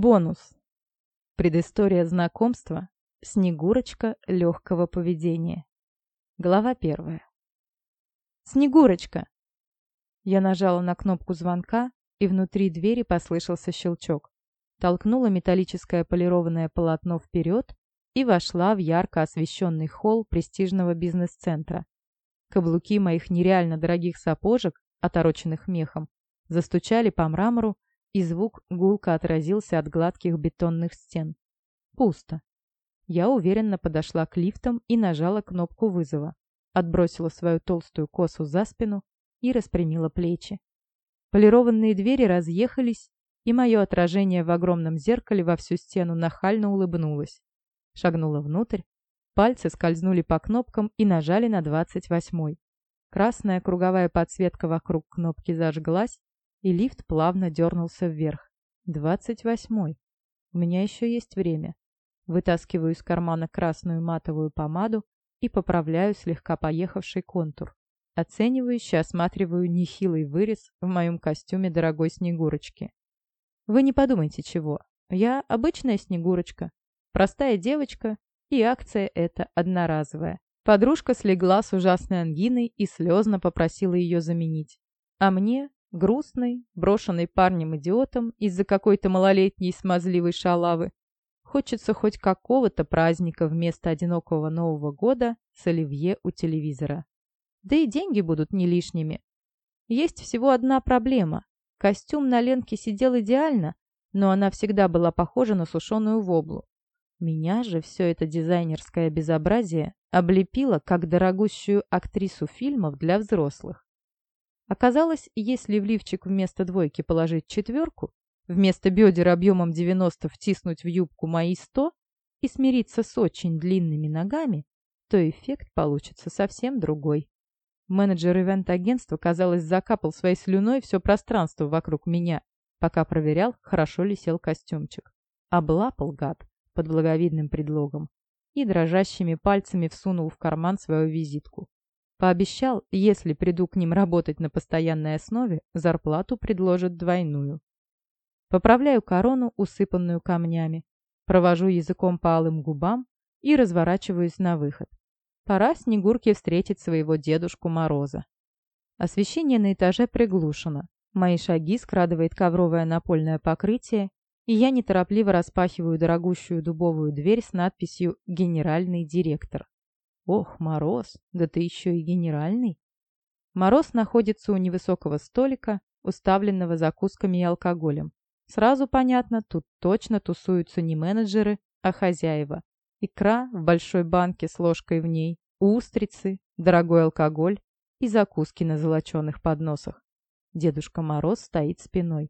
Бонус. Предыстория знакомства. Снегурочка легкого поведения. Глава первая. «Снегурочка!» Я нажала на кнопку звонка, и внутри двери послышался щелчок. Толкнула металлическое полированное полотно вперед и вошла в ярко освещенный холл престижного бизнес-центра. Каблуки моих нереально дорогих сапожек, отороченных мехом, застучали по мрамору, и звук гулко отразился от гладких бетонных стен. Пусто. Я уверенно подошла к лифтам и нажала кнопку вызова. Отбросила свою толстую косу за спину и распрямила плечи. Полированные двери разъехались, и мое отражение в огромном зеркале во всю стену нахально улыбнулось. Шагнула внутрь, пальцы скользнули по кнопкам и нажали на двадцать восьмой. Красная круговая подсветка вокруг кнопки зажглась, и лифт плавно дернулся вверх. Двадцать восьмой. У меня еще есть время. Вытаскиваю из кармана красную матовую помаду и поправляю слегка поехавший контур. Оценивающе осматриваю нехилый вырез в моем костюме дорогой Снегурочки. Вы не подумайте чего. Я обычная Снегурочка. Простая девочка, и акция эта одноразовая. Подружка слегла с ужасной ангиной и слезно попросила ее заменить. А мне, грустный, брошенный парнем-идиотом из-за какой-то малолетней смазливой шалавы, хочется хоть какого-то праздника вместо одинокого Нового года с оливье у телевизора. Да и деньги будут не лишними. Есть всего одна проблема. Костюм на Ленке сидел идеально, но она всегда была похожа на сушеную воблу. Меня же все это дизайнерское безобразие облепило как дорогущую актрису фильмов для взрослых. Оказалось, если в лифчик вместо двойки положить четверку, вместо бедер объемом 90 втиснуть в юбку мои 100 и смириться с очень длинными ногами, то эффект получится совсем другой. Менеджер ивент-агентства, казалось, закапал своей слюной все пространство вокруг меня, пока проверял, хорошо ли сел костюмчик. Облапал гад под благовидным предлогом и дрожащими пальцами всунул в карман свою визитку. Пообещал, если приду к ним работать на постоянной основе, зарплату предложат двойную. Поправляю корону, усыпанную камнями, провожу языком по алым губам и разворачиваюсь на выход. Пора Снегурке встретить своего Дедушку Мороза. Освещение на этаже приглушено. Мои шаги скрадывает ковровое напольное покрытие, и я неторопливо распахиваю дорогущую дубовую дверь с надписью «Генеральный директор». Ох, Мороз, да ты еще и генеральный. Мороз находится у невысокого столика, уставленного закусками и алкоголем. Сразу понятно, тут точно тусуются не менеджеры, а хозяева. Икра в большой банке с ложкой в ней, устрицы, дорогой алкоголь и закуски на золоченых подносах. Дедушка Мороз стоит спиной.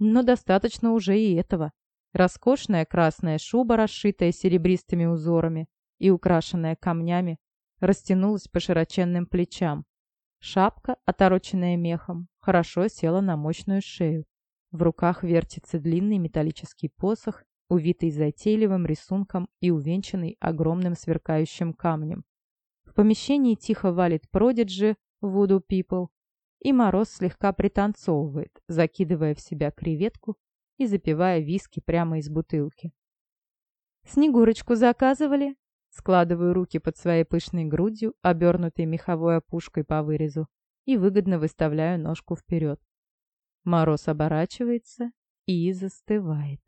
Но достаточно уже и этого. Роскошная красная шуба, расшитая серебристыми узорами, и украшенная камнями, растянулась по широченным плечам. Шапка, отороченная мехом, хорошо села на мощную шею. В руках вертится длинный металлический посох, увитый затейливым рисунком и увенчанный огромным сверкающим камнем. В помещении тихо валит продиджи Voodoo People, и Мороз слегка пританцовывает, закидывая в себя креветку и запивая виски прямо из бутылки. «Снегурочку заказывали?» Складываю руки под своей пышной грудью, обернутой меховой опушкой по вырезу, и выгодно выставляю ножку вперед. Мороз оборачивается и застывает.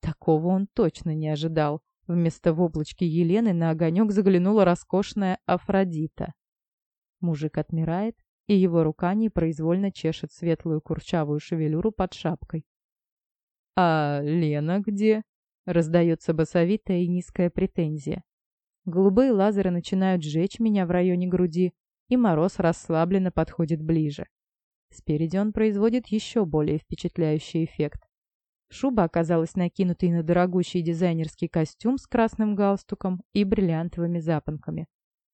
Такого он точно не ожидал. Вместо воблочки Елены на огонек заглянула роскошная Афродита. Мужик отмирает, и его рука непроизвольно чешет светлую курчавую шевелюру под шапкой. «А Лена где?» — раздается басовитая и низкая претензия. Голубые лазеры начинают жечь меня в районе груди, и мороз расслабленно подходит ближе. Спереди он производит еще более впечатляющий эффект. Шуба оказалась накинутой на дорогущий дизайнерский костюм с красным галстуком и бриллиантовыми запонками.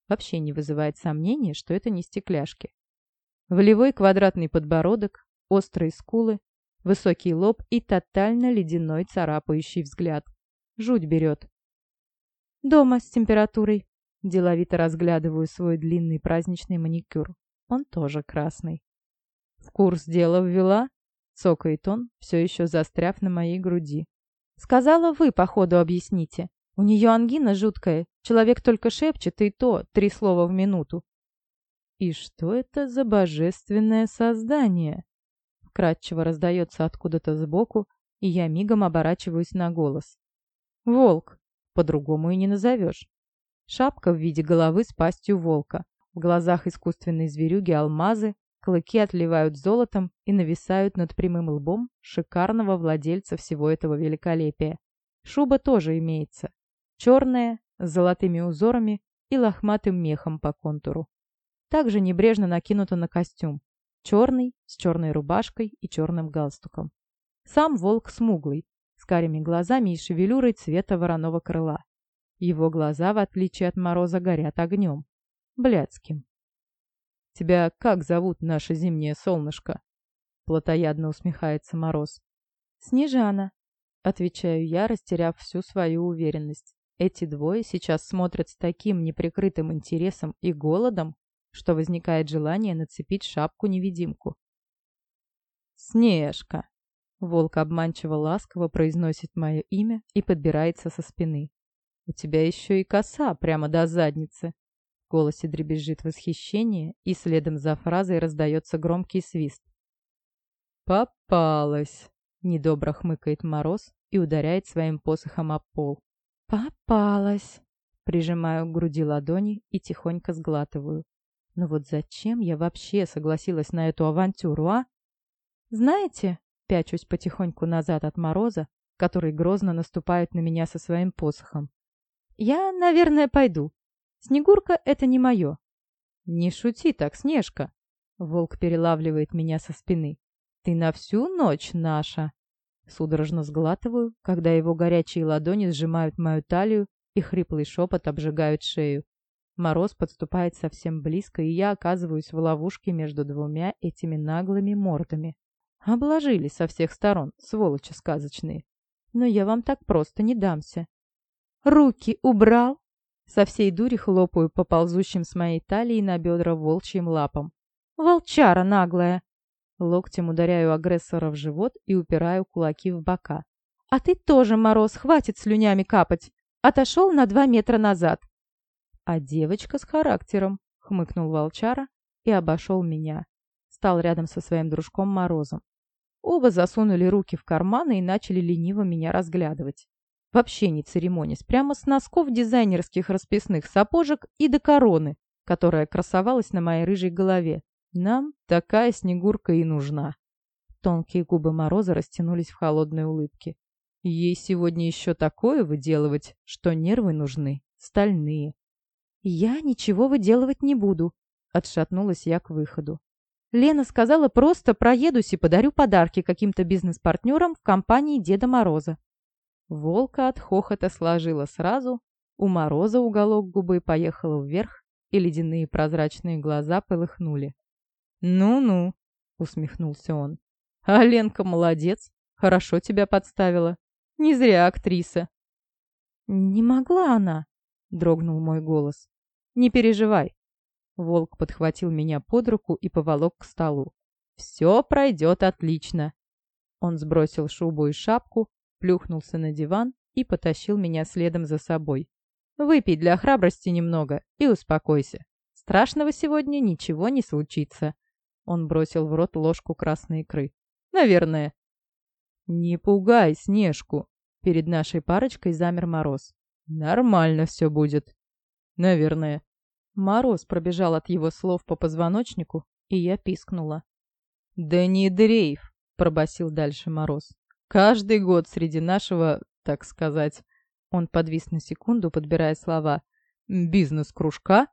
Вообще не вызывает сомнения, что это не стекляшки. Волевой квадратный подбородок, острые скулы, высокий лоб и тотально ледяной царапающий взгляд. Жуть берет. «Дома с температурой». Деловито разглядываю свой длинный праздничный маникюр. Он тоже красный. «В курс дела ввела?» Цокает он, все еще застряв на моей груди. Сказала, вы по ходу объясните. У нее ангина жуткая. Человек только шепчет, и то три слова в минуту. «И что это за божественное создание?» Вкратчиво раздается откуда-то сбоку, и я мигом оборачиваюсь на голос. «Волк. По-другому и не назовешь. Шапка в виде головы с пастью волка. В глазах искусственной зверюги алмазы, клыки отливают золотом и нависают над прямым лбом шикарного владельца всего этого великолепия. Шуба тоже имеется. Черная, с золотыми узорами и лохматым мехом по контуру. Также небрежно накинута на костюм. Черный, с черной рубашкой и черным галстуком. Сам волк смуглый, с карими глазами и шевелюрой цвета вороного крыла. Его глаза, в отличие от Мороза, горят огнем. Блядским. «Тебя как зовут, наше зимнее солнышко?» Платоядно усмехается Мороз. «Снежана», — отвечаю я, растеряв всю свою уверенность. Эти двое сейчас смотрят с таким неприкрытым интересом и голодом, что возникает желание нацепить шапку-невидимку. «Снежка!» Волк обманчиво ласково произносит мое имя и подбирается со спины. «У тебя еще и коса прямо до задницы!» В голосе дребезжит восхищение, и следом за фразой раздается громкий свист. «Попалась!» — недобро хмыкает Мороз и ударяет своим посохом об пол. «Попалась!» Прижимаю к груди ладони и тихонько сглатываю. Но вот зачем я вообще согласилась на эту авантюру, а? Знаете, пячусь потихоньку назад от Мороза, который грозно наступает на меня со своим посохом. Я, наверное, пойду. Снегурка — это не мое. Не шути так, Снежка. Волк перелавливает меня со спины. Ты на всю ночь наша. Судорожно сглатываю, когда его горячие ладони сжимают мою талию и хриплый шепот обжигают шею. Мороз подступает совсем близко, и я оказываюсь в ловушке между двумя этими наглыми мордами. Обложили со всех сторон, сволочи сказочные. Но я вам так просто не дамся. Руки убрал? Со всей дури хлопаю по ползущим с моей талии на бедра волчьим лапам. Волчара наглая! Локтем ударяю агрессора в живот и упираю кулаки в бока. «А ты тоже, Мороз, хватит слюнями капать!» Отошел на два метра назад. «А девочка с характером», — хмыкнул волчара и обошел меня. Стал рядом со своим дружком Морозом. Оба засунули руки в карманы и начали лениво меня разглядывать. Вообще не церемонясь, прямо с носков дизайнерских расписных сапожек и до короны, которая красовалась на моей рыжей голове. Нам такая снегурка и нужна. Тонкие губы Мороза растянулись в холодной улыбке. Ей сегодня еще такое выделывать, что нервы нужны, стальные. «Я ничего выделывать не буду», — отшатнулась я к выходу. Лена сказала, просто проедусь и подарю подарки каким-то бизнес-партнерам в компании Деда Мороза. Волка от хохота сложила сразу, у Мороза уголок губы поехал вверх, и ледяные прозрачные глаза полыхнули. «Ну-ну», — усмехнулся он. «А Ленка молодец, хорошо тебя подставила. Не зря актриса». «Не могла она», — дрогнул мой голос. «Не переживай». Волк подхватил меня под руку и поволок к столу. «Все пройдет отлично». Он сбросил шубу и шапку, плюхнулся на диван и потащил меня следом за собой. «Выпей для храбрости немного и успокойся. Страшного сегодня ничего не случится». Он бросил в рот ложку красной икры. «Наверное». «Не пугай Снежку!» Перед нашей парочкой замер Мороз. «Нормально все будет». «Наверное». Мороз пробежал от его слов по позвоночнику, и я пискнула. «Да не дрейф!» — пробасил дальше Мороз. «Каждый год среди нашего, так сказать...» Он подвис на секунду, подбирая слова. «Бизнес-кружка?»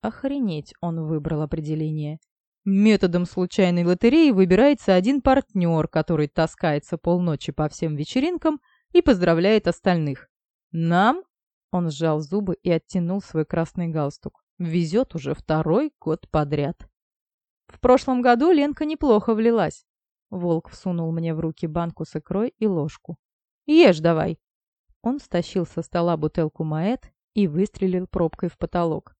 Охренеть он выбрал определение. Методом случайной лотереи выбирается один партнер, который таскается полночи по всем вечеринкам и поздравляет остальных. Нам он сжал зубы и оттянул свой красный галстук. Везет уже второй год подряд. В прошлом году Ленка неплохо влилась. Волк всунул мне в руки банку с икрой и ложку. «Ешь давай!» Он стащил со стола бутылку маэт и выстрелил пробкой в потолок.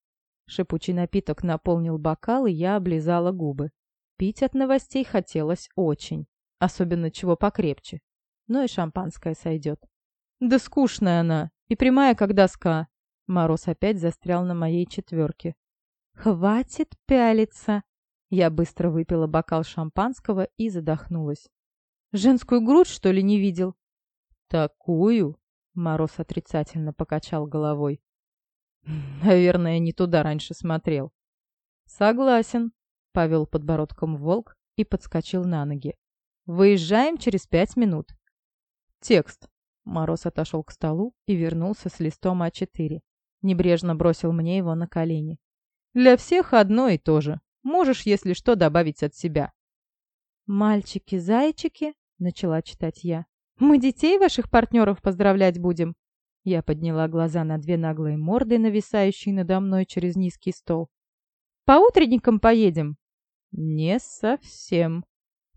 Шипучий напиток наполнил бокал, и я облизала губы. Пить от новостей хотелось очень. Особенно чего покрепче. но и шампанское сойдет. Да скучная она, и прямая, как доска. Мороз опять застрял на моей четверке. «Хватит пялиться!» Я быстро выпила бокал шампанского и задохнулась. «Женскую грудь, что ли, не видел?» «Такую?» — Мороз отрицательно покачал головой. «Наверное, не туда раньше смотрел». «Согласен», — повел подбородком волк и подскочил на ноги. «Выезжаем через пять минут». «Текст». Мороз отошел к столу и вернулся с листом А4. Небрежно бросил мне его на колени. «Для всех одно и то же. Можешь, если что, добавить от себя». «Мальчики-зайчики», — начала читать я. «Мы детей ваших партнеров поздравлять будем?» Я подняла глаза на две наглые морды, нависающие надо мной через низкий стол. «По утренникам поедем?» «Не совсем».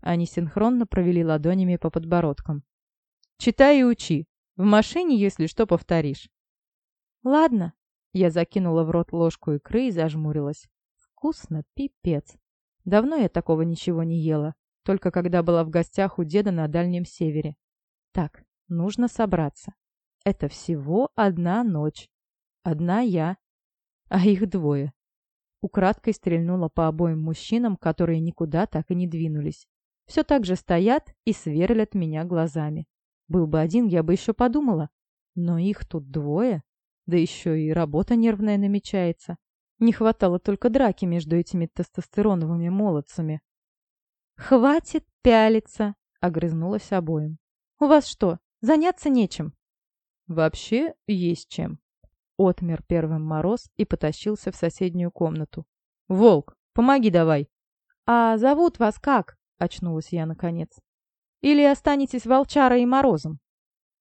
Они синхронно провели ладонями по подбородкам. «Читай и учи. В машине, если что, повторишь». «Ладно». Я закинула в рот ложку икры и зажмурилась. Вкусно, пипец. Давно я такого ничего не ела, только когда была в гостях у деда на Дальнем Севере. Так, нужно собраться. Это всего одна ночь. Одна я, а их двое. Украдкой стрельнула по обоим мужчинам, которые никуда так и не двинулись. Все так же стоят и сверлят меня глазами. Был бы один, я бы еще подумала. Но их тут двое, да еще и работа нервная намечается. Не хватало только драки между этими тестостероновыми молодцами. «Хватит пялиться!» — огрызнулась обоим. «У вас что, заняться нечем?» «Вообще есть чем». Отмер первым мороз и потащился в соседнюю комнату. «Волк, помоги давай!» «А зовут вас как?» — очнулась я наконец. «Или останетесь волчарой и морозом?»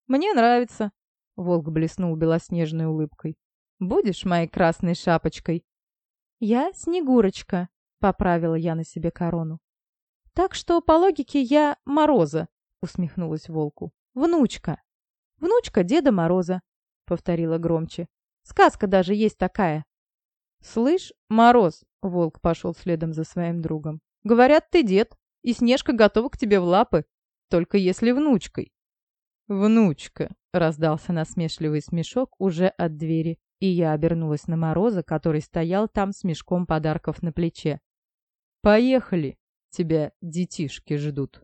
«Мне нравится!» — волк блеснул белоснежной улыбкой. «Будешь моей красной шапочкой?» «Я Снегурочка», — поправила я на себе корону. «Так что, по логике, я Мороза», — усмехнулась волку. «Внучка». «Внучка Деда Мороза», — повторила громче. «Сказка даже есть такая». «Слышь, Мороз», — волк пошел следом за своим другом. «Говорят, ты дед, и Снежка готова к тебе в лапы, только если внучкой». «Внучка», — раздался насмешливый смешок уже от двери и я обернулась на Мороза, который стоял там с мешком подарков на плече. «Поехали! Тебя детишки ждут!»